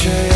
change.